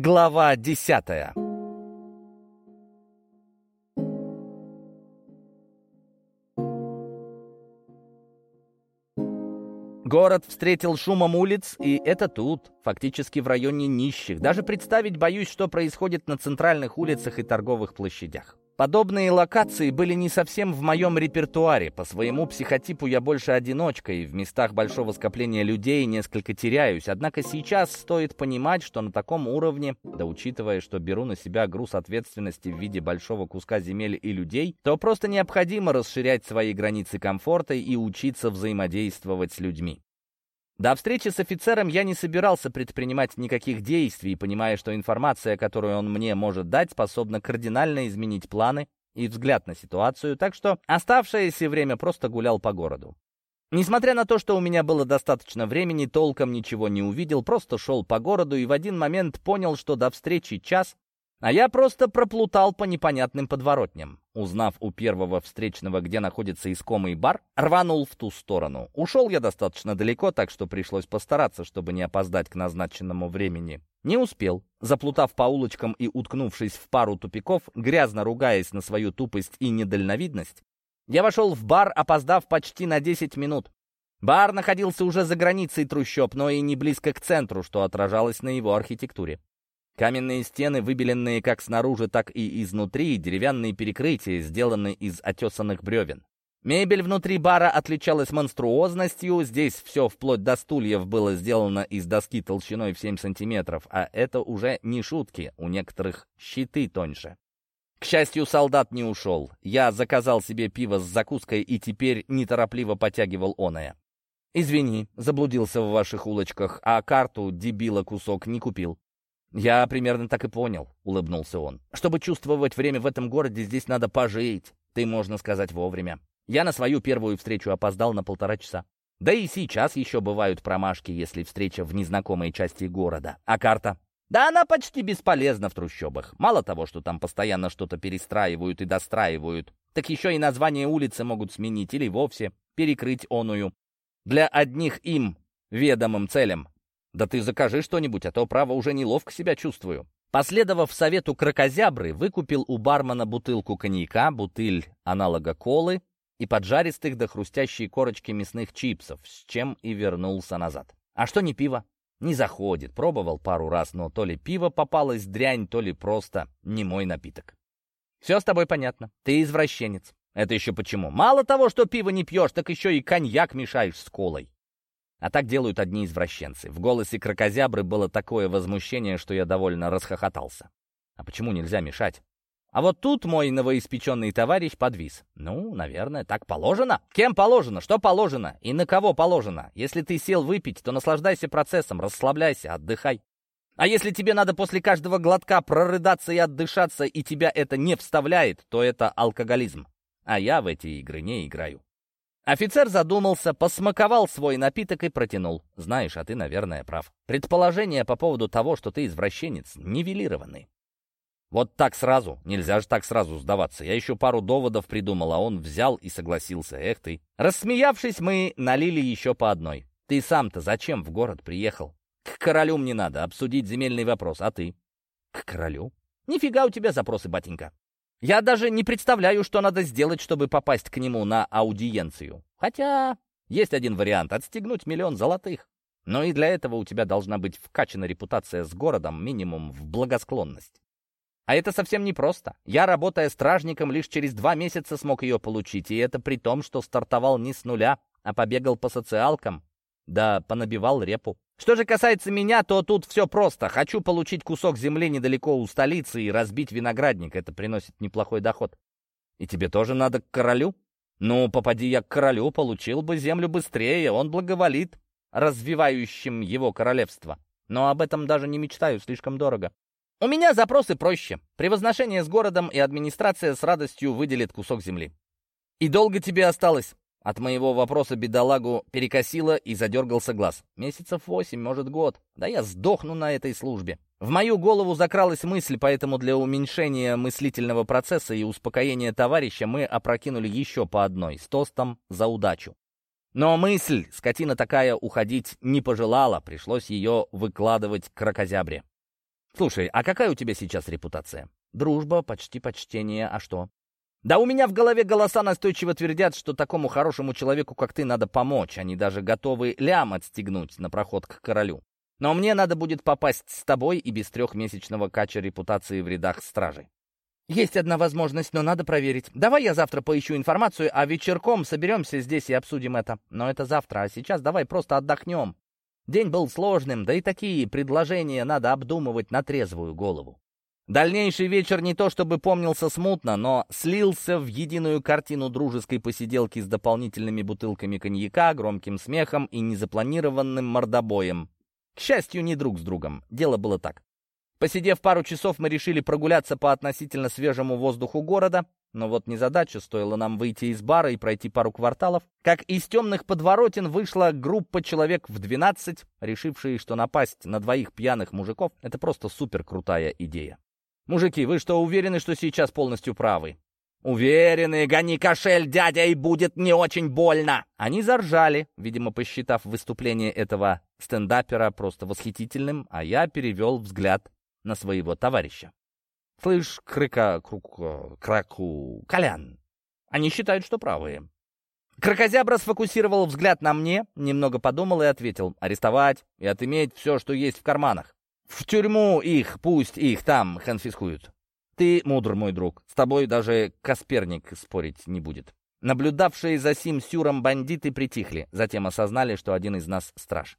Глава десятая Город встретил шумом улиц, и это тут, фактически в районе нищих. Даже представить боюсь, что происходит на центральных улицах и торговых площадях. Подобные локации были не совсем в моем репертуаре. По своему психотипу я больше одиночка, и в местах большого скопления людей несколько теряюсь. Однако сейчас стоит понимать, что на таком уровне, да учитывая, что беру на себя груз ответственности в виде большого куска земель и людей, то просто необходимо расширять свои границы комфорта и учиться взаимодействовать с людьми. До встречи с офицером я не собирался предпринимать никаких действий, понимая, что информация, которую он мне может дать, способна кардинально изменить планы и взгляд на ситуацию, так что оставшееся время просто гулял по городу. Несмотря на то, что у меня было достаточно времени, толком ничего не увидел, просто шел по городу и в один момент понял, что до встречи час, а я просто проплутал по непонятным подворотням. Узнав у первого встречного, где находится искомый бар, рванул в ту сторону. Ушел я достаточно далеко, так что пришлось постараться, чтобы не опоздать к назначенному времени. Не успел. Заплутав по улочкам и уткнувшись в пару тупиков, грязно ругаясь на свою тупость и недальновидность, я вошел в бар, опоздав почти на 10 минут. Бар находился уже за границей трущоб, но и не близко к центру, что отражалось на его архитектуре. Каменные стены, выбеленные как снаружи, так и изнутри, деревянные перекрытия, сделанные из отесанных бревен. Мебель внутри бара отличалась монструозностью, здесь все вплоть до стульев было сделано из доски толщиной в 7 сантиметров, а это уже не шутки, у некоторых щиты тоньше. К счастью, солдат не ушел. Я заказал себе пиво с закуской и теперь неторопливо потягивал оное. «Извини, заблудился в ваших улочках, а карту, дебила, кусок не купил. «Я примерно так и понял», — улыбнулся он. «Чтобы чувствовать время в этом городе, здесь надо пожить. Ты, можно сказать, вовремя. Я на свою первую встречу опоздал на полтора часа. Да и сейчас еще бывают промашки, если встреча в незнакомой части города. А карта? Да она почти бесполезна в трущобах. Мало того, что там постоянно что-то перестраивают и достраивают, так еще и название улицы могут сменить или вовсе перекрыть оную. Для одних им ведомым целям «Да ты закажи что-нибудь, а то, право, уже неловко себя чувствую». Последовав совету крокозябры, выкупил у бармена бутылку коньяка, бутыль аналога колы и поджаристых до хрустящей корочки мясных чипсов, с чем и вернулся назад. А что не пиво? Не заходит. Пробовал пару раз, но то ли пиво попалось дрянь, то ли просто не мой напиток. Все с тобой понятно. Ты извращенец. Это еще почему? Мало того, что пиво не пьешь, так еще и коньяк мешаешь с колой. А так делают одни извращенцы. В голосе крокозябры было такое возмущение, что я довольно расхохотался. А почему нельзя мешать? А вот тут мой новоиспеченный товарищ подвис. Ну, наверное, так положено. Кем положено? Что положено? И на кого положено? Если ты сел выпить, то наслаждайся процессом, расслабляйся, отдыхай. А если тебе надо после каждого глотка прорыдаться и отдышаться, и тебя это не вставляет, то это алкоголизм. А я в эти игры не играю. Офицер задумался, посмаковал свой напиток и протянул. Знаешь, а ты, наверное, прав. Предположения по поводу того, что ты извращенец, нивелированы. Вот так сразу, нельзя же так сразу сдаваться. Я еще пару доводов придумал, а он взял и согласился. Эх ты. Рассмеявшись, мы налили еще по одной. Ты сам-то зачем в город приехал? К королю мне надо обсудить земельный вопрос, а ты? К королю? Нифига у тебя запросы, батенька. Я даже не представляю, что надо сделать, чтобы попасть к нему на аудиенцию. Хотя есть один вариант — отстегнуть миллион золотых. Но и для этого у тебя должна быть вкачана репутация с городом минимум в благосклонность. А это совсем непросто. Я, работая стражником, лишь через два месяца смог ее получить, и это при том, что стартовал не с нуля, а побегал по социалкам, да понабивал репу. Что же касается меня, то тут все просто. Хочу получить кусок земли недалеко у столицы и разбить виноградник. Это приносит неплохой доход. И тебе тоже надо к королю? Ну, попади я к королю, получил бы землю быстрее. Он благоволит развивающим его королевство. Но об этом даже не мечтаю, слишком дорого. У меня запросы проще. Превозношение с городом и администрация с радостью выделит кусок земли. И долго тебе осталось? От моего вопроса бедолагу перекосило и задергался глаз. Месяцев восемь, может, год. Да я сдохну на этой службе. В мою голову закралась мысль, поэтому для уменьшения мыслительного процесса и успокоения товарища мы опрокинули еще по одной, с тостом за удачу. Но мысль, скотина такая, уходить не пожелала, пришлось ее выкладывать крокозябре. Слушай, а какая у тебя сейчас репутация? Дружба, почти почтение, а что? Да у меня в голове голоса настойчиво твердят, что такому хорошему человеку, как ты, надо помочь. Они даже готовы лям отстегнуть на проход к королю. Но мне надо будет попасть с тобой и без трехмесячного кача репутации в рядах стражи. Есть одна возможность, но надо проверить. Давай я завтра поищу информацию, а вечерком соберемся здесь и обсудим это. Но это завтра, а сейчас давай просто отдохнем. День был сложным, да и такие предложения надо обдумывать на трезвую голову. Дальнейший вечер не то чтобы помнился смутно, но слился в единую картину дружеской посиделки с дополнительными бутылками коньяка, громким смехом и незапланированным мордобоем. К счастью, не друг с другом. Дело было так. Посидев пару часов, мы решили прогуляться по относительно свежему воздуху города, но вот незадача, стоило нам выйти из бара и пройти пару кварталов, как из темных подворотен вышла группа человек в 12, решившие, что напасть на двоих пьяных мужиков — это просто супер крутая идея. «Мужики, вы что, уверены, что сейчас полностью правы?» «Уверены, гони кошель, дядя, и будет не очень больно!» Они заржали, видимо, посчитав выступление этого стендапера просто восхитительным, а я перевел взгляд на своего товарища. «Слышь, крыка, крук, краку, Колян, они считают, что правые». Кракозябра сфокусировал взгляд на мне, немного подумал и ответил «Арестовать и отыметь все, что есть в карманах». В тюрьму их, пусть их там конфискуют. Ты мудр, мой друг. С тобой даже Касперник спорить не будет. Наблюдавшие за сим сюром бандиты притихли, затем осознали, что один из нас страж.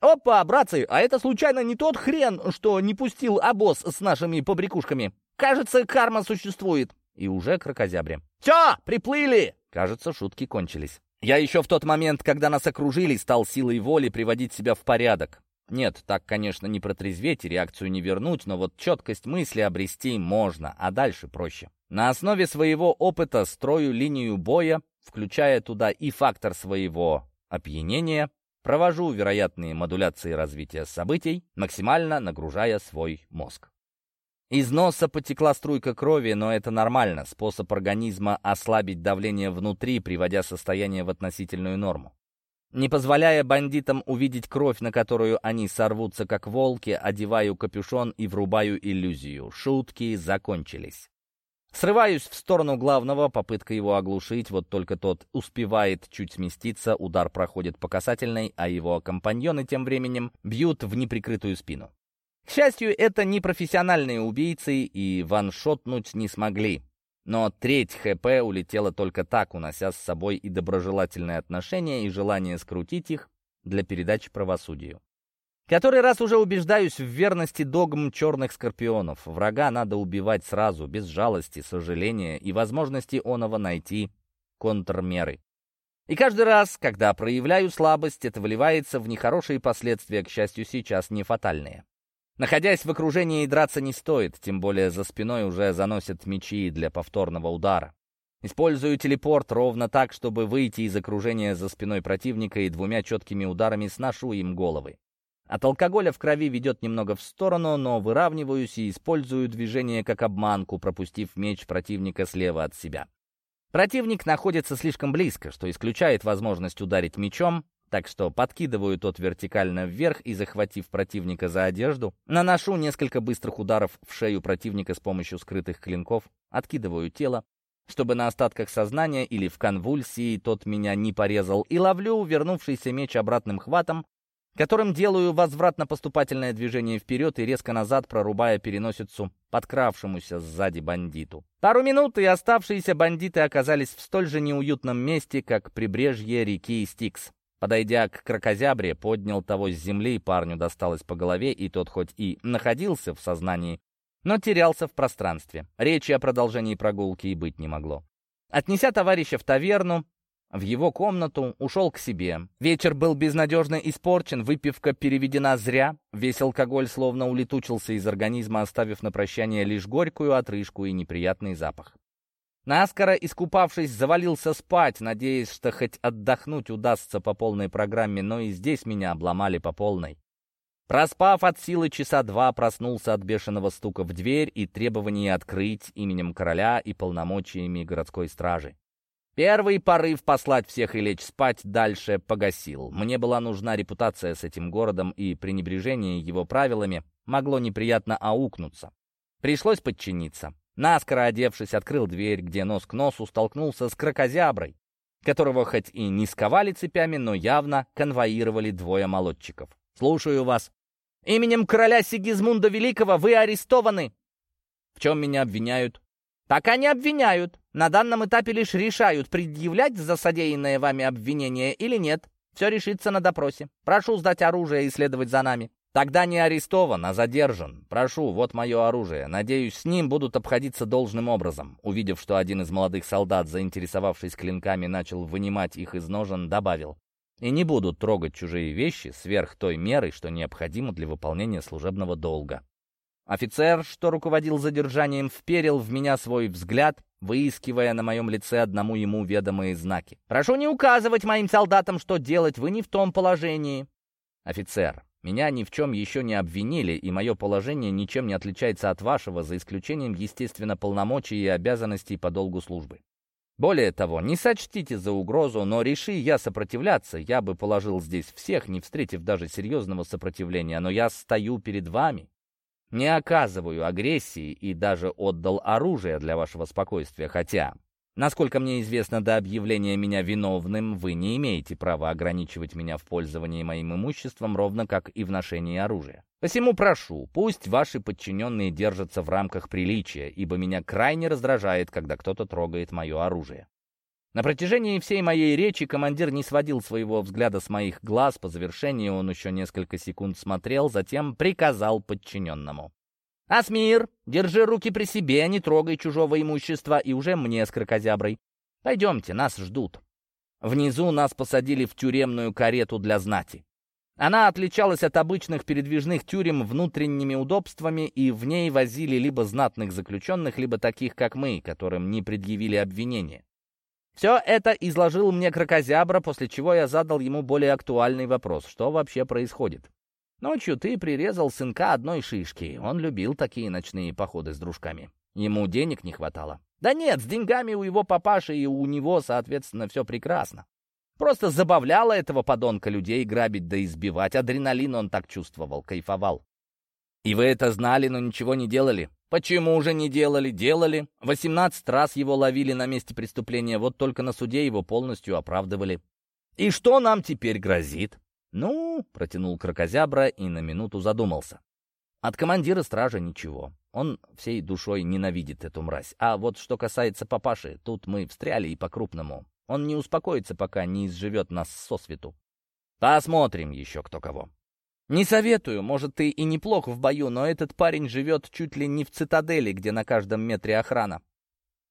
«Опа, братцы, а это случайно не тот хрен, что не пустил обоз с нашими побрякушками? Кажется, карма существует». И уже крокозябре. «Все, приплыли!» Кажется, шутки кончились. Я еще в тот момент, когда нас окружили, стал силой воли приводить себя в порядок. Нет, так, конечно, не протрезветь и реакцию не вернуть, но вот четкость мысли обрести можно, а дальше проще. На основе своего опыта строю линию боя, включая туда и фактор своего опьянения, провожу вероятные модуляции развития событий, максимально нагружая свой мозг. Из носа потекла струйка крови, но это нормально, способ организма ослабить давление внутри, приводя состояние в относительную норму. Не позволяя бандитам увидеть кровь, на которую они сорвутся как волки, одеваю капюшон и врубаю иллюзию. Шутки закончились. Срываюсь в сторону главного, попытка его оглушить, вот только тот успевает чуть сместиться, удар проходит по касательной, а его компаньоны тем временем бьют в неприкрытую спину. К счастью, это не профессиональные убийцы и ваншотнуть не смогли. Но треть ХП улетела только так, унося с собой и доброжелательные отношения, и желание скрутить их для передачи правосудию. Который раз уже убеждаюсь в верности догм черных скорпионов. Врага надо убивать сразу, без жалости, сожаления и возможности оного найти контрмеры. И каждый раз, когда проявляю слабость, это выливается в нехорошие последствия, к счастью, сейчас не фатальные. Находясь в окружении, драться не стоит, тем более за спиной уже заносят мечи для повторного удара. Использую телепорт ровно так, чтобы выйти из окружения за спиной противника и двумя четкими ударами сношу им головы. От алкоголя в крови ведет немного в сторону, но выравниваюсь и использую движение как обманку, пропустив меч противника слева от себя. Противник находится слишком близко, что исключает возможность ударить мечом, так что подкидываю тот вертикально вверх и, захватив противника за одежду, наношу несколько быстрых ударов в шею противника с помощью скрытых клинков, откидываю тело, чтобы на остатках сознания или в конвульсии тот меня не порезал, и ловлю вернувшийся меч обратным хватом, которым делаю возвратно-поступательное движение вперед и резко назад, прорубая переносицу подкравшемуся сзади бандиту. Пару минут, и оставшиеся бандиты оказались в столь же неуютном месте, как прибрежье реки Стикс. Подойдя к крокозябре, поднял того с земли, парню досталось по голове, и тот хоть и находился в сознании, но терялся в пространстве. Речи о продолжении прогулки и быть не могло. Отнеся товарища в таверну, в его комнату, ушел к себе. Вечер был безнадежно испорчен, выпивка переведена зря, весь алкоголь словно улетучился из организма, оставив на прощание лишь горькую отрыжку и неприятный запах. Наскоро, искупавшись, завалился спать, надеясь, что хоть отдохнуть удастся по полной программе, но и здесь меня обломали по полной. Проспав от силы часа два, проснулся от бешеного стука в дверь и требования открыть именем короля и полномочиями городской стражи. Первый порыв послать всех и лечь спать дальше погасил. Мне была нужна репутация с этим городом, и пренебрежение его правилами могло неприятно аукнуться. Пришлось подчиниться. Наскоро одевшись, открыл дверь, где нос к носу столкнулся с крокозяброй, которого хоть и не сковали цепями, но явно конвоировали двое молодчиков. «Слушаю вас. Именем короля Сигизмунда Великого вы арестованы!» «В чем меня обвиняют?» «Пока не обвиняют. На данном этапе лишь решают, предъявлять за содеянное вами обвинение или нет. Все решится на допросе. Прошу сдать оружие и следовать за нами». «Тогда не арестован, а задержан. Прошу, вот мое оружие. Надеюсь, с ним будут обходиться должным образом». Увидев, что один из молодых солдат, заинтересовавшись клинками, начал вынимать их из ножен, добавил. «И не будут трогать чужие вещи сверх той меры, что необходимо для выполнения служебного долга». Офицер, что руководил задержанием, вперил в меня свой взгляд, выискивая на моем лице одному ему ведомые знаки. «Прошу не указывать моим солдатам, что делать, вы не в том положении». «Офицер, меня ни в чем еще не обвинили, и мое положение ничем не отличается от вашего, за исключением, естественно, полномочий и обязанностей по долгу службы. Более того, не сочтите за угрозу, но реши я сопротивляться, я бы положил здесь всех, не встретив даже серьезного сопротивления, но я стою перед вами, не оказываю агрессии и даже отдал оружие для вашего спокойствия, хотя, насколько мне известно, до объявления меня виновным вы не имеете права ограничивать меня в пользовании моим имуществом, ровно как и в ношении оружия. Посему прошу, пусть ваши подчиненные держатся в рамках приличия, ибо меня крайне раздражает, когда кто-то трогает мое оружие. На протяжении всей моей речи командир не сводил своего взгляда с моих глаз. По завершении он еще несколько секунд смотрел, затем приказал подчиненному. «Асмир, держи руки при себе, не трогай чужого имущества, и уже мне с крокозяброй. Пойдемте, нас ждут». Внизу нас посадили в тюремную карету для знати. Она отличалась от обычных передвижных тюрем внутренними удобствами, и в ней возили либо знатных заключенных, либо таких, как мы, которым не предъявили обвинения. Все это изложил мне крокозябра, после чего я задал ему более актуальный вопрос. Что вообще происходит? Ночью ты прирезал сынка одной шишки. Он любил такие ночные походы с дружками. Ему денег не хватало. Да нет, с деньгами у его папаши и у него, соответственно, все прекрасно. Просто забавляло этого подонка людей грабить да избивать. Адреналин он так чувствовал, кайфовал. И вы это знали, но ничего не делали. Почему же не делали? Делали. 18 раз его ловили на месте преступления, вот только на суде его полностью оправдывали. И что нам теперь грозит? Ну, протянул крокозябра и на минуту задумался. От командира стража ничего. Он всей душой ненавидит эту мразь. А вот что касается папаши, тут мы встряли и по-крупному. Он не успокоится, пока не изживет нас сосвету. Посмотрим еще кто кого. «Не советую, может, ты и неплох в бою, но этот парень живет чуть ли не в цитадели, где на каждом метре охрана.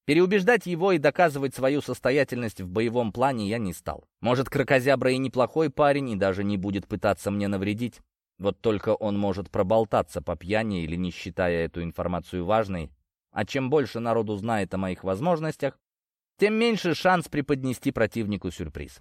Переубеждать его и доказывать свою состоятельность в боевом плане я не стал. Может, крокозябра и неплохой парень, и даже не будет пытаться мне навредить. Вот только он может проболтаться по пьяни или не считая эту информацию важной. А чем больше народу знает о моих возможностях, тем меньше шанс преподнести противнику сюрприз.